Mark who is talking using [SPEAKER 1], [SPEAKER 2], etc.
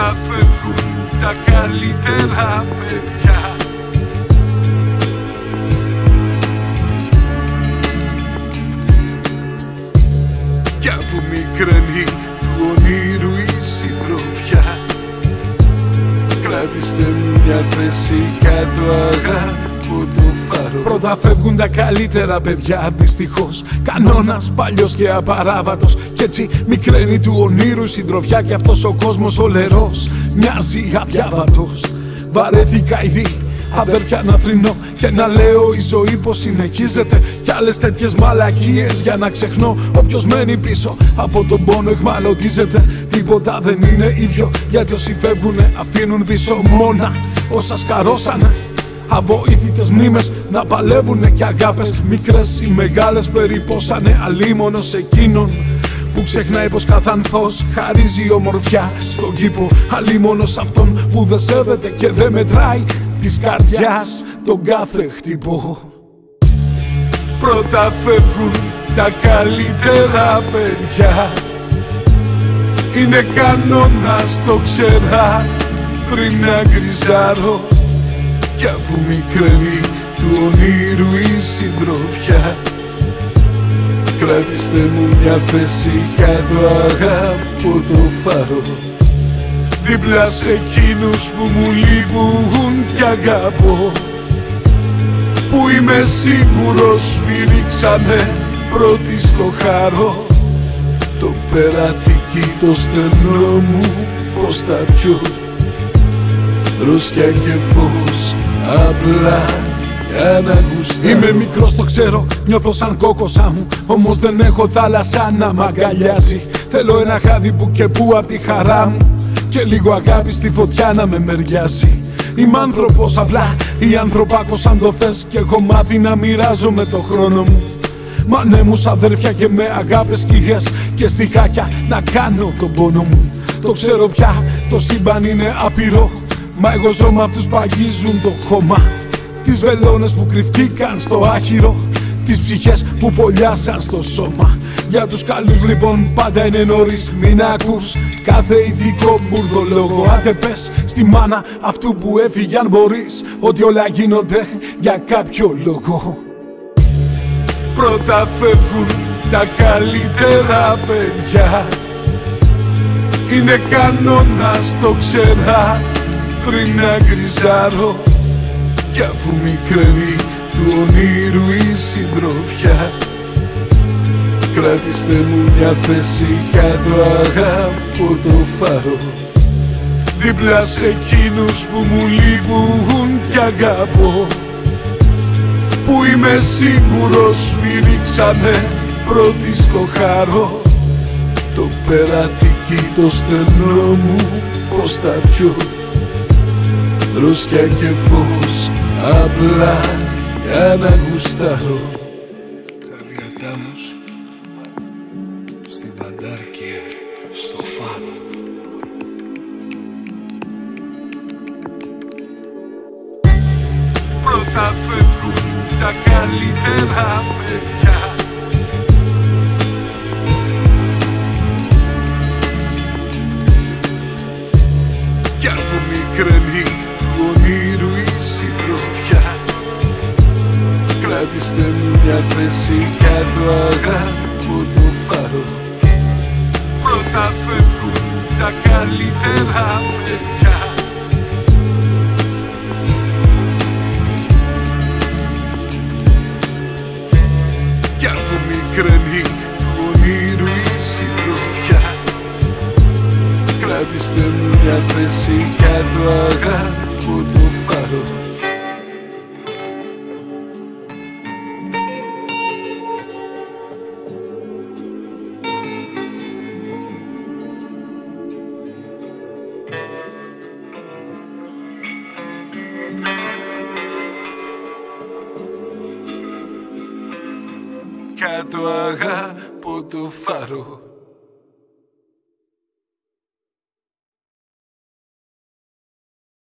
[SPEAKER 1] Πρώτα φεύγουν τα καλύτερα παιδιά. Κι αφού μικραίνει του όνειρου η συντροφιά Κράτηστε μου μια θέση κάτω αγάπη το φάρο
[SPEAKER 2] Πρώτα φεύγουν τα καλύτερα παιδιά δυστυχώς. Κανόνας παλιός και απαράβατος. Κι έτσι μικραίνει του ονείρου η συντροφιά και αυτός ο κόσμος ολερό μοιάζει αδιάβατος. Βαρέθηκα ήδη Αδέρφια να θρυνώ και να λέω η ζωή πως συνεχίζεται Κι άλλες τέτοιες μαλακίες για να ξεχνώ Όποιος μένει πίσω από τον πόνο εχμαλωτίζεται Τίποτα δεν είναι ίδιο γιατί όσοι φεύγουνε αφήνουν πίσω μόνα Όσα σκαρώσανε Αβοήθητες μνήμες να παλεύουνε και αγάπες. Μικρές ή μεγάλες περιπόσανε αλίμονος εκείνον που ξεχνάει πως καθανθός χαρίζει ομορφιά στον κήπο. Αλίμονος αυτόν που δεν σέβεται και δεν μετράει της καρδιάς τον κάθε χτυπώ
[SPEAKER 1] Πρώτα φεύγουν τα καλύτερα παιδιά. Είναι κανόνας το ξέρα πριν να γκριζάρω Κι αφού μικραίνει του ονείρου η συντροφιά. Κράτηστε μου μια θέση κάτω αγάπω το φάρο Δίπλα σε εκείνους που μου λείπουν κι αγαπώ. Που είμαι σίγουρος σφυρίξανε πρώτη στο χάρο. Το περατική το στενό μου πως θα πιω. Δρόσκια και φως απλά για να γουστάρω.
[SPEAKER 2] Είμαι μικρός το ξέρω, νιώθω σαν κόκοσα μου Όμως δεν έχω θάλασσα να μ' αγκαλιάζει. Θέλω ένα χάδι που και που απ' τη χαρά μου και λίγο αγάπη στη φωτιά να με μεριάζει. Είμαι άνθρωπος απλά ή ανθρωπάκος αν το θες Και έχω μάθει να μοιράζομαι το χρόνο μου. Μα ναι μου αδέρφια και με αγάπες σκιές Και στιχάκια να κάνω τον πόνο μου. Το ξέρω πια το σύμπαν είναι απειρό Μα εγώ ζω με αυτούς που αγγίζουν το χώμα. Τις βελόνες που κρυφτήκαν στο άχυρο. Τις ψυχές που φωλιάσαν στο σώμα. Για τους καλούς λοιπόν πάντα είναι νωρίς. Μην ακούς κάθε ηθικό μπουρδολόγο. Άντε πες στη μάνα αυτού που έφυγε αν μπορείς Ότι όλα γίνονται για κάποιο λόγο.
[SPEAKER 1] Πρώτα φεύγουν τα καλύτερα παιδιά. Είναι κανόνας το ξέρα πριν να γκριζάρω. Κι αφού μικραίνει του ονείρου η συντροφιά. Κράτηστε μου μια θέση κάτω αγάπω το φάρο. Δίπλα σε εκείνους που μου λείπουν κι αγαπώ. Που είμαι σίγουρος σφυρίξανε πρώτη στο χάρο. Το περατική το στενό μου πως θα πιω Δρόσκια και φως απλά για να γουστάρω.
[SPEAKER 2] Καλή αντάμωση στην παντάρκη στο φάρο
[SPEAKER 1] Πρώτα φεύγουν τα καλύτερα παιδιά Κράτηστε μου μια θέση κάτω αγάπω το φάρο Πρώτα φεύγουν τα καλύτερα παιδιά. Κι αφού μικραίνει του ονείρου η συντροφιά Κράτηστε μου μια θέση κάτω αγάπω το φάρο κάτω αγάπω το φάρο